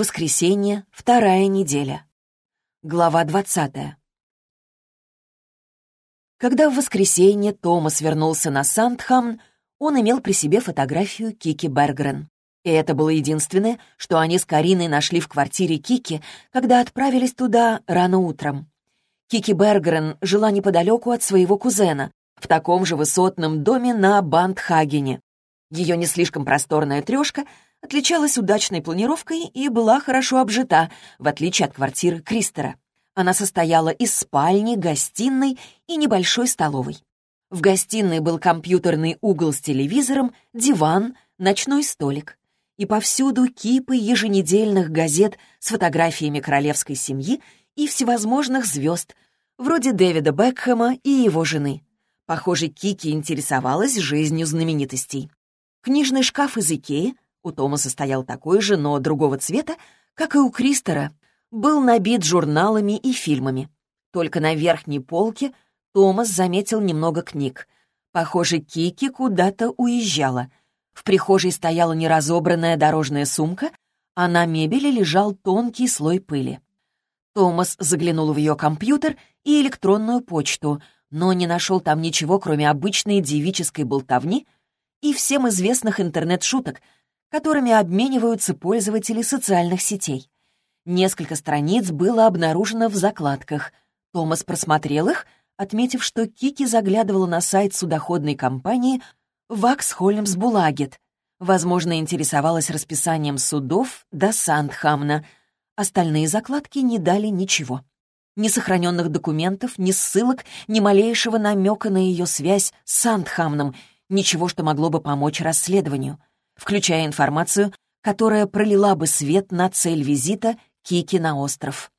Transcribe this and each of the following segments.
Воскресенье, вторая неделя. Глава двадцатая. Когда в воскресенье Томас вернулся на Сандхамн, он имел при себе фотографию Кики Бергрен. И это было единственное, что они с Кариной нашли в квартире Кики, когда отправились туда рано утром. Кики Бергрен жила неподалеку от своего кузена, в таком же высотном доме на Бандхагене. Ее не слишком просторная трешка отличалась удачной планировкой и была хорошо обжита, в отличие от квартиры Кристера. Она состояла из спальни, гостиной и небольшой столовой. В гостиной был компьютерный угол с телевизором, диван, ночной столик. И повсюду кипы еженедельных газет с фотографиями королевской семьи и всевозможных звезд, вроде Дэвида Бекхэма и его жены. Похоже, Кики интересовалась жизнью знаменитостей. Книжный шкаф из Икеи, у Томаса стоял такой же, но другого цвета, как и у Кристера, был набит журналами и фильмами. Только на верхней полке Томас заметил немного книг. Похоже, Кики куда-то уезжала. В прихожей стояла неразобранная дорожная сумка, а на мебели лежал тонкий слой пыли. Томас заглянул в ее компьютер и электронную почту, но не нашел там ничего, кроме обычной девической болтовни и всем известных интернет-шуток, которыми обмениваются пользователи социальных сетей. Несколько страниц было обнаружено в закладках. Томас просмотрел их, отметив, что Кики заглядывала на сайт судоходной компании «Ваксхольмс Булагет». Возможно, интересовалась расписанием судов до Сандхамна. Остальные закладки не дали ничего. Ни сохраненных документов, ни ссылок, ни малейшего намека на ее связь с Сандхамном, ничего, что могло бы помочь расследованию, включая информацию, которая пролила бы свет на цель визита Кики на остров.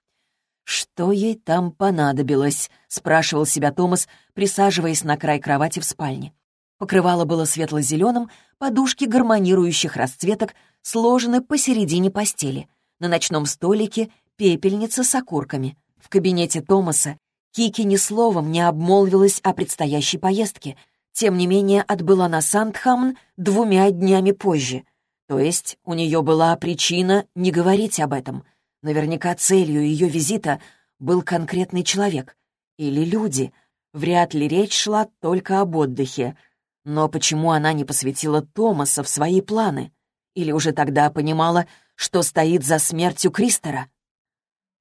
«Что ей там понадобилось?» — спрашивал себя Томас, присаживаясь на край кровати в спальне. Покрывало было светло-зеленым, подушки гармонирующих расцветок сложены посередине постели. На ночном столике пепельница с окурками. В кабинете Томаса Кики ни словом не обмолвилась о предстоящей поездке, тем не менее отбыла на Сандхамн двумя днями позже. То есть у нее была причина не говорить об этом. Наверняка целью ее визита был конкретный человек. Или люди. Вряд ли речь шла только об отдыхе. Но почему она не посвятила Томаса в свои планы? Или уже тогда понимала, что стоит за смертью Кристера?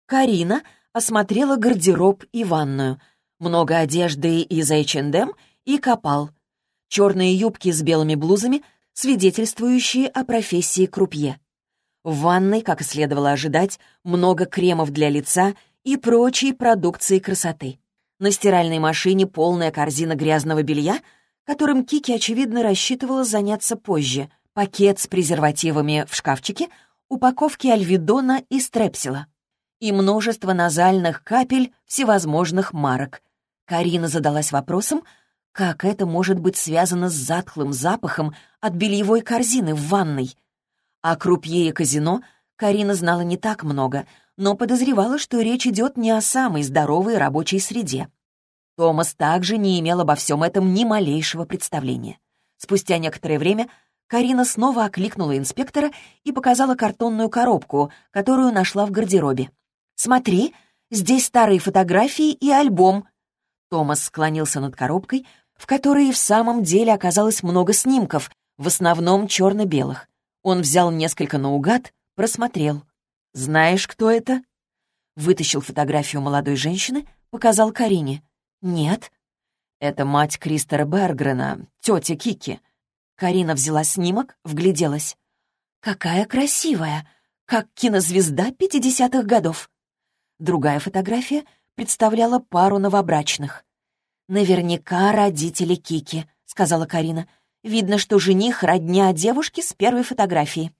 Карина осмотрела гардероб и ванную. Много одежды из H&M и копал. Черные юбки с белыми блузами, свидетельствующие о профессии крупье. В ванной, как следовало ожидать, много кремов для лица и прочей продукции красоты. На стиральной машине полная корзина грязного белья, которым Кики, очевидно, рассчитывала заняться позже, пакет с презервативами в шкафчике, упаковки альведона и стрепсила и множество назальных капель всевозможных марок. Карина задалась вопросом, как это может быть связано с затхлым запахом от бельевой корзины в ванной — о крупье и казино Карина знала не так много, но подозревала, что речь идет не о самой здоровой рабочей среде. Томас также не имел обо всем этом ни малейшего представления. Спустя некоторое время Карина снова окликнула инспектора и показала картонную коробку, которую нашла в гардеробе. «Смотри, здесь старые фотографии и альбом». Томас склонился над коробкой, в которой и в самом деле оказалось много снимков, в основном черно-белых. Он взял несколько наугад, просмотрел. «Знаешь, кто это?» Вытащил фотографию молодой женщины, показал Карине. «Нет». «Это мать Кристера Бергрена, тетя Кики». Карина взяла снимок, вгляделась. «Какая красивая! Как кинозвезда пятидесятых годов!» Другая фотография представляла пару новобрачных. «Наверняка родители Кики», — сказала Карина. Видно, что жених — родня девушки с первой фотографии.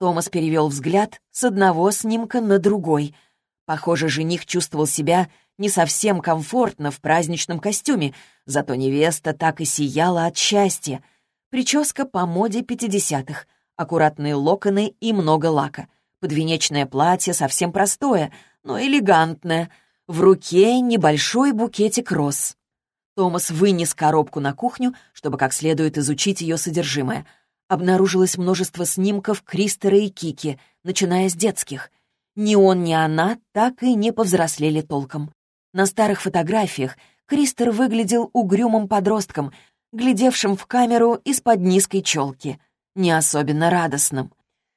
Томас перевел взгляд с одного снимка на другой. Похоже, жених чувствовал себя не совсем комфортно в праздничном костюме, зато невеста так и сияла от счастья. Прическа по моде пятидесятых, аккуратные локоны и много лака. Подвенечное платье совсем простое, но элегантное. В руке небольшой букетик роз. Томас вынес коробку на кухню, чтобы как следует изучить ее содержимое. обнаружилось множество снимков Кристера и Кики, начиная с детских. Ни он, ни она так и не повзрослели толком. На старых фотографиях Кристер выглядел угрюмым подростком, глядевшим в камеру из-под низкой челки, не особенно радостным.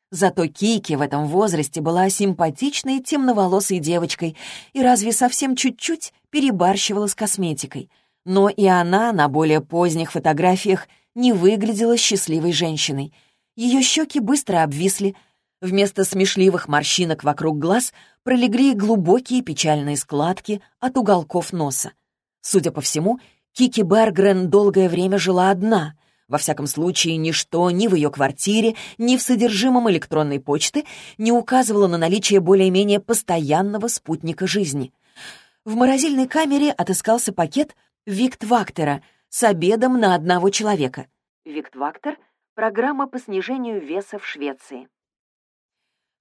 Зато Кики в этом возрасте была симпатичной темноволосой девочкой и разве совсем чуть-чуть перебарщивала с косметикой. Но и она на более поздних фотографиях не выглядела счастливой женщиной. Ее щеки быстро обвисли, вместо смешливых морщинок вокруг глаз пролегли глубокие печальные складки от уголков носа. Судя по всему, Кики Бергрен долгое время жила одна. Во всяком случае, ничто ни в ее квартире, ни в содержимом электронной почты не указывало на наличие более-менее постоянного спутника жизни. В морозильной камере отыскался пакет Виктвактера с обедом на одного человека. Виктвактер — программа по снижению веса в Швеции.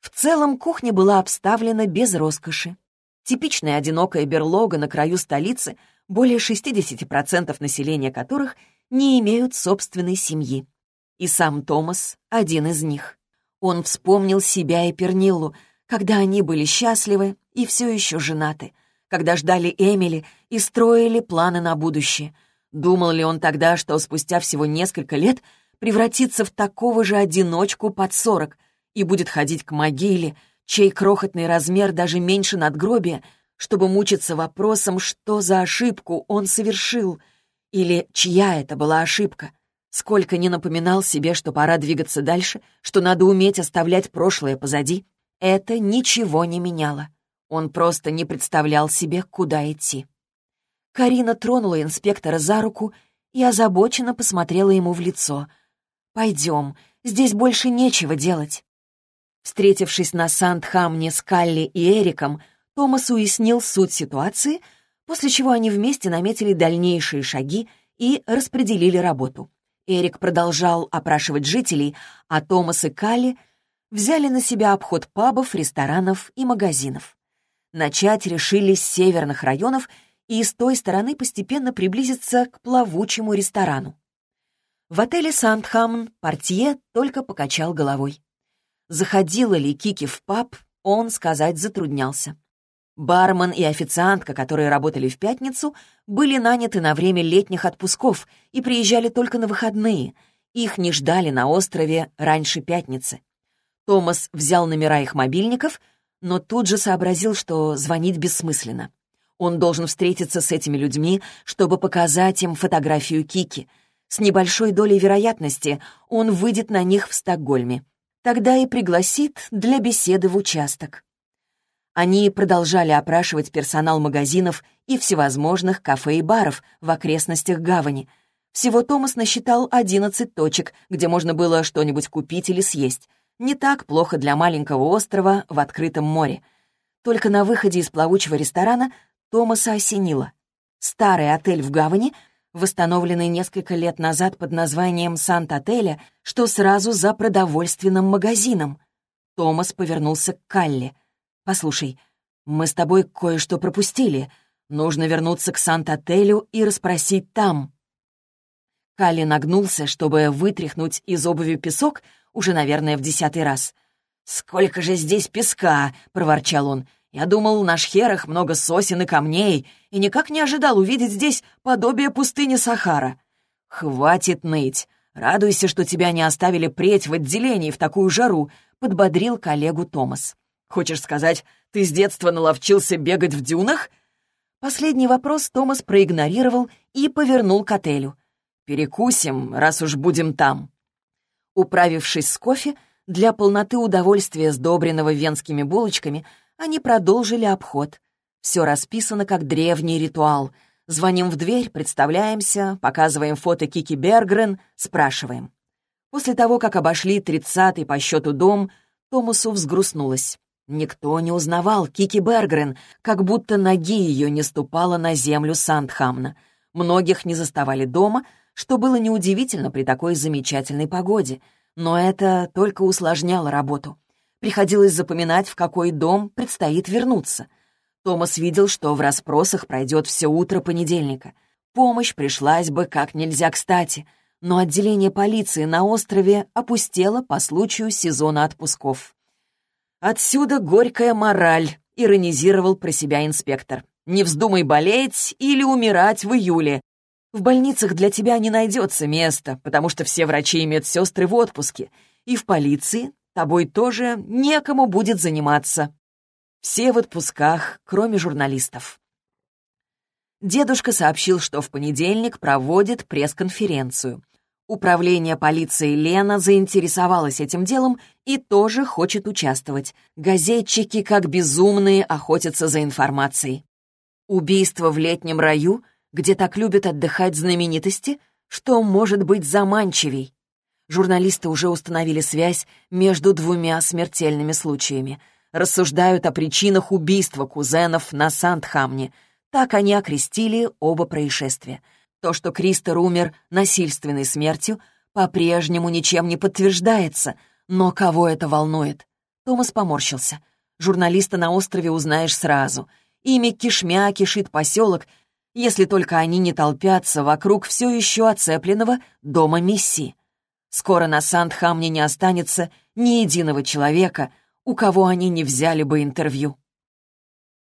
В целом кухня была обставлена без роскоши. Типичная одинокая берлога на краю столицы, более 60% населения которых не имеют собственной семьи. И сам Томас — один из них. Он вспомнил себя и Перниллу, когда они были счастливы и все еще женаты, когда ждали Эмили и строили планы на будущее. Думал ли он тогда, что спустя всего несколько лет превратится в такого же одиночку под сорок и будет ходить к могиле, чей крохотный размер даже меньше надгробия, чтобы мучиться вопросом, что за ошибку он совершил, или чья это была ошибка. Сколько не напоминал себе, что пора двигаться дальше, что надо уметь оставлять прошлое позади, это ничего не меняло. Он просто не представлял себе, куда идти. Карина тронула инспектора за руку и озабоченно посмотрела ему в лицо. «Пойдем, здесь больше нечего делать». Встретившись на Сандхамне с Калли и Эриком, Томас уяснил суть ситуации, после чего они вместе наметили дальнейшие шаги и распределили работу. Эрик продолжал опрашивать жителей, а Томас и Калли взяли на себя обход пабов, ресторанов и магазинов. Начать решили с северных районов и с той стороны постепенно приблизиться к плавучему ресторану. В отеле «Сандхамн» портье только покачал головой. Заходила ли Кики в паб, он сказать затруднялся. Бармен и официантка, которые работали в пятницу, были наняты на время летних отпусков и приезжали только на выходные. Их не ждали на острове раньше пятницы. Томас взял номера их мобильников, но тут же сообразил, что звонить бессмысленно. Он должен встретиться с этими людьми, чтобы показать им фотографию Кики. С небольшой долей вероятности он выйдет на них в Стокгольме тогда и пригласит для беседы в участок. Они продолжали опрашивать персонал магазинов и всевозможных кафе и баров в окрестностях гавани. Всего Томас насчитал 11 точек, где можно было что-нибудь купить или съесть. Не так плохо для маленького острова в открытом море. Только на выходе из плавучего ресторана Томаса осенило. Старый отель в гавани восстановленный несколько лет назад под названием «Сант-отеля», что сразу за продовольственным магазином. Томас повернулся к Калле. «Послушай, мы с тобой кое-что пропустили. Нужно вернуться к Сант-отелю и расспросить там». Калли нагнулся, чтобы вытряхнуть из обуви песок, уже, наверное, в десятый раз. «Сколько же здесь песка!» — проворчал он. Я думал, на шхерах много сосен и камней, и никак не ожидал увидеть здесь подобие пустыни Сахара. Хватит ныть. Радуйся, что тебя не оставили преть в отделении в такую жару, подбодрил коллегу Томас. Хочешь сказать, ты с детства наловчился бегать в дюнах? Последний вопрос Томас проигнорировал и повернул к отелю. «Перекусим, раз уж будем там». Управившись с кофе, для полноты удовольствия, сдобренного венскими булочками, они продолжили обход. Все расписано как древний ритуал. Звоним в дверь, представляемся, показываем фото Кики Бергрен, спрашиваем. После того, как обошли тридцатый по счету дом, Томасу взгрустнулось. Никто не узнавал Кики Бергрен, как будто ноги ее не ступала на землю Сандхамна. Многих не заставали дома, что было неудивительно при такой замечательной погоде. Но это только усложняло работу. Приходилось запоминать, в какой дом предстоит вернуться. Томас видел, что в расспросах пройдет все утро понедельника. Помощь пришлась бы как нельзя кстати, но отделение полиции на острове опустело по случаю сезона отпусков. «Отсюда горькая мораль», — иронизировал про себя инспектор. «Не вздумай болеть или умирать в июле. В больницах для тебя не найдется места, потому что все врачи и медсестры в отпуске, и в полиции тобой тоже некому будет заниматься. Все в отпусках, кроме журналистов». Дедушка сообщил, что в понедельник проводит пресс-конференцию. Управление полиции Лена заинтересовалась этим делом и тоже хочет участвовать. Газетчики, как безумные, охотятся за информацией. Убийство в летнем раю, где так любят отдыхать знаменитости, что может быть заманчивей. Журналисты уже установили связь между двумя смертельными случаями. Рассуждают о причинах убийства кузенов на Сандхамне. Так они окрестили оба происшествия — то, что Кристер умер насильственной смертью, по-прежнему ничем не подтверждается, но кого это волнует? Томас поморщился. Журналиста на острове узнаешь сразу. Ими кишмя кишит поселок, если только они не толпятся вокруг все еще оцепленного дома Мисси. Скоро на Сандхамне не останется ни единого человека, у кого они не взяли бы интервью.